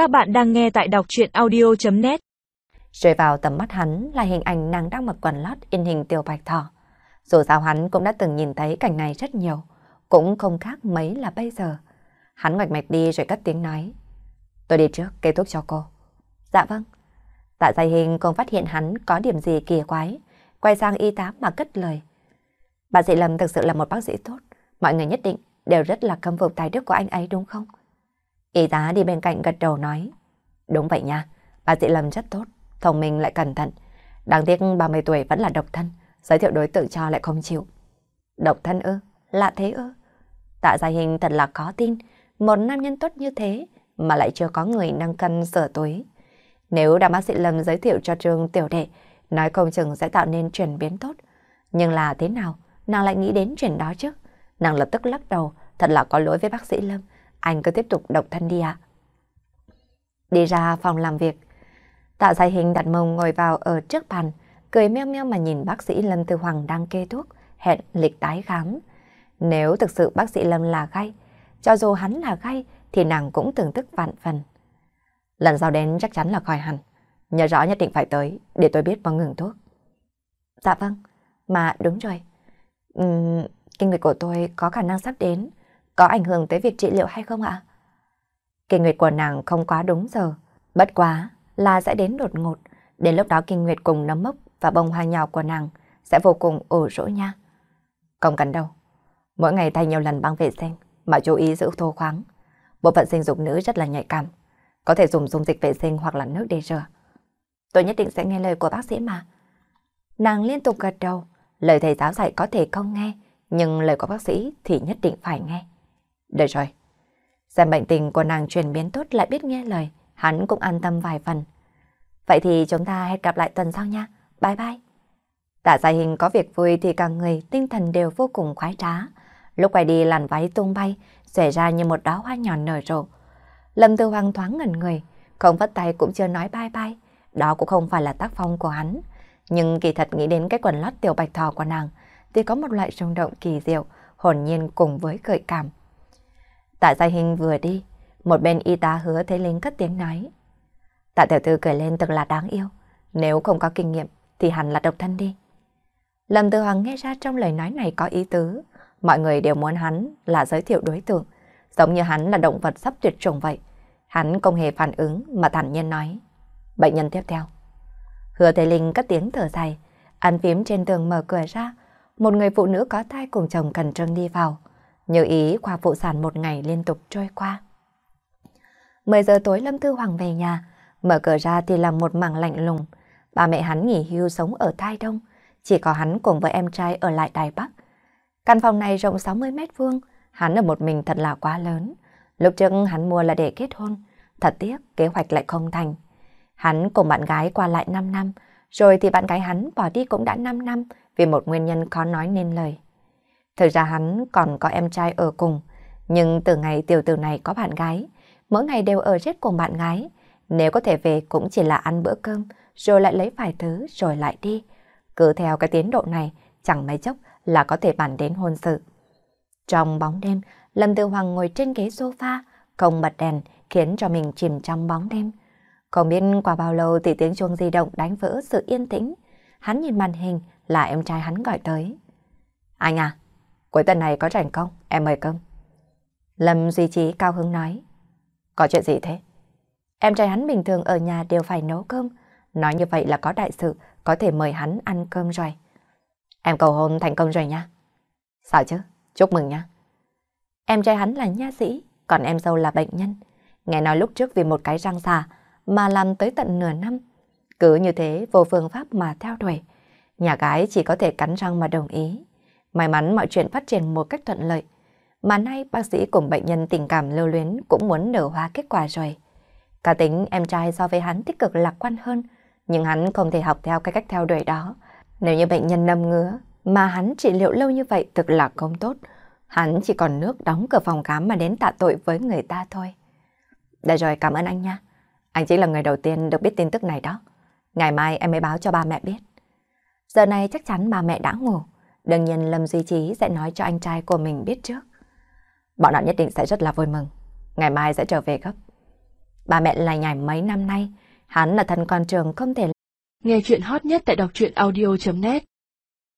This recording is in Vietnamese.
Các bạn đang nghe tại đọc chuyện audio.net Rơi vào tầm mắt hắn là hình ảnh nàng đang mặc quần lót in hình tiểu bạch thỏ. Dù sao hắn cũng đã từng nhìn thấy cảnh này rất nhiều, cũng không khác mấy là bây giờ. Hắn ngoạch mạch đi rồi cất tiếng nói. Tôi đi trước, kê thuốc cho cô. Dạ vâng. Tạ dày hình không phát hiện hắn có điểm gì kỳ quái, quay sang y tá mà cất lời. Bác sĩ Lâm thực sự là một bác sĩ tốt, mọi người nhất định đều rất là khâm phục tài đức của anh ấy đúng không? Y tá đi bên cạnh gật đầu nói. Đúng vậy nha, bác sĩ Lâm rất tốt, thông minh lại cẩn thận. Đáng tiếc 30 tuổi vẫn là độc thân, giới thiệu đối tượng cho lại không chịu. Độc thân ư? Lạ thế ư? Tạ Gia Hình thật là khó tin, một nam nhân tốt như thế mà lại chưa có người nâng cân sửa túi. Nếu đã bác sĩ Lâm giới thiệu cho trường tiểu đệ, nói không chừng sẽ tạo nên chuyển biến tốt. Nhưng là thế nào, nàng lại nghĩ đến chuyện đó chứ? Nàng lập tức lắc đầu, thật là có lỗi với bác sĩ Lâm. Anh cứ tiếp tục động thân đi ạ. Đi ra phòng làm việc, Tạ Giải Hình đặt mông ngồi vào ở trước bàn, cười meo meo mà nhìn bác sĩ Lâm Tư Hoàng đang kê thuốc, hẹn lịch tái khám. Nếu thực sự bác sĩ Lâm là gay, cho dù hắn là gay thì nàng cũng tưởng tức vạn phần. Lần sau đến chắc chắn là khỏi hẳn. Nhớ rõ nhất định phải tới để tôi biết và ngừng thuốc. Dạ vâng, mà đúng rồi. Uhm, kinh nguyệt của tôi có khả năng sắp đến. Có ảnh hưởng tới việc trị liệu hay không ạ? Kinh nguyệt của nàng không quá đúng giờ. Bất quá là sẽ đến đột ngột. Đến lúc đó kinh nguyệt cùng nấm mốc và bông hoa nhỏ của nàng sẽ vô cùng ổ rỗ nha. Không cần đâu. Mỗi ngày thay nhiều lần băng vệ sinh mà chú ý giữ thô khoáng. Bộ phận sinh dục nữ rất là nhạy cảm. Có thể dùng dung dịch vệ sinh hoặc là nước để rửa. Tôi nhất định sẽ nghe lời của bác sĩ mà. Nàng liên tục gật đầu. Lời thầy giáo dạy có thể không nghe, nhưng lời của bác sĩ thì nhất định phải nghe. Được rồi. Xem bệnh tình của nàng chuyển biến tốt lại biết nghe lời, hắn cũng an tâm vài phần. Vậy thì chúng ta hẹn gặp lại tuần sau nha. Bye bye. Tạ gia hình có việc vui thì cả người tinh thần đều vô cùng khoái trá. Lúc quay đi làn váy tung bay, xòe ra như một đóa hoa nhỏ nở rộ. Lâm Tư Hoàng thoáng ngẩn người, không vất tay cũng chưa nói bye bye. Đó cũng không phải là tác phong của hắn. Nhưng kỳ thật nghĩ đến cái quần lót tiểu bạch thò của nàng, thì có một loại rung động kỳ diệu, hồn nhiên cùng với gợi cảm. Tạ Gia Hình vừa đi, một bên y tá hứa Thế Linh cất tiếng nói. Tạ tiểu thư cười lên thật là đáng yêu, nếu không có kinh nghiệm thì hẳn là độc thân đi. Lâm Tư Hoàng nghe ra trong lời nói này có ý tứ, mọi người đều muốn hắn là giới thiệu đối tượng, giống như hắn là động vật sắp tuyệt chủng vậy. Hắn không hề phản ứng mà thản nhiên nói. Bệnh nhân tiếp theo. Hứa Thế Linh cất tiếng thở dài, ăn phím trên tường mở cửa ra, một người phụ nữ có thai cùng chồng cần trương đi vào. Như ý khoa phụ sản một ngày liên tục trôi qua. 10 giờ tối Lâm Thư Hoàng về nhà, mở cửa ra thì là một mảng lạnh lùng. Ba mẹ hắn nghỉ hưu sống ở Thai Đông, chỉ có hắn cùng với em trai ở lại Đài Bắc. Căn phòng này rộng 60 mét vuông, hắn ở một mình thật là quá lớn. Lúc trước hắn mua là để kết hôn, thật tiếc kế hoạch lại không thành. Hắn cùng bạn gái qua lại 5 năm, rồi thì bạn gái hắn bỏ đi cũng đã 5 năm vì một nguyên nhân khó nói nên lời. Thực ra hắn còn có em trai ở cùng, nhưng từ ngày tiểu tử này có bạn gái, mỗi ngày đều ở chết cùng bạn gái. Nếu có thể về cũng chỉ là ăn bữa cơm, rồi lại lấy vài thứ rồi lại đi. Cứ theo cái tiến độ này, chẳng mấy chốc là có thể bàn đến hôn sự. Trong bóng đêm, Lâm Tư Hoàng ngồi trên ghế sofa, không bật đèn, khiến cho mình chìm trong bóng đêm. Không biết qua bao lâu thì tiếng chuông di động đánh vỡ sự yên tĩnh. Hắn nhìn màn hình là em trai hắn gọi tới. Anh à, cuối tuần này có rảnh không? Em mời cơm. Lâm duy trì cao hứng nói. Có chuyện gì thế? Em trai hắn bình thường ở nhà đều phải nấu cơm. Nói như vậy là có đại sự, có thể mời hắn ăn cơm rồi. Em cầu hôn thành công rồi nha. Sao chứ? Chúc mừng nha. Em trai hắn là nha sĩ, còn em dâu là bệnh nhân. Nghe nói lúc trước vì một cái răng xà mà làm tới tận nửa năm. Cứ như thế vô phương pháp mà theo đuổi. Nhà gái chỉ có thể cắn răng mà đồng ý. May mắn mọi chuyện phát triển một cách thuận lợi. Mà nay bác sĩ cùng bệnh nhân tình cảm lưu luyến cũng muốn nở hoa kết quả rồi. Cả tính em trai so với hắn tích cực lạc quan hơn, nhưng hắn không thể học theo cái cách theo đuổi đó. Nếu như bệnh nhân nâm ngứa, mà hắn trị liệu lâu như vậy thực là không tốt. Hắn chỉ còn nước đóng cửa phòng khám mà đến tạ tội với người ta thôi. Đã rồi, cảm ơn anh nha. Anh chính là người đầu tiên được biết tin tức này đó. Ngày mai em mới báo cho ba mẹ biết. Giờ này chắc chắn ba mẹ đã ngủ. Đương nhiên Lâm Duy Trí sẽ nói cho anh trai của mình biết trước. Bọn họ nhất định sẽ rất là vui mừng. Ngày mai sẽ trở về gấp. Ba mẹ lại nhảy mấy năm nay, hắn là thân con trường không thể Nghe chuyện hot nhất tại đọc truyện audio.net